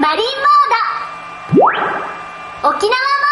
マリンモード。沖縄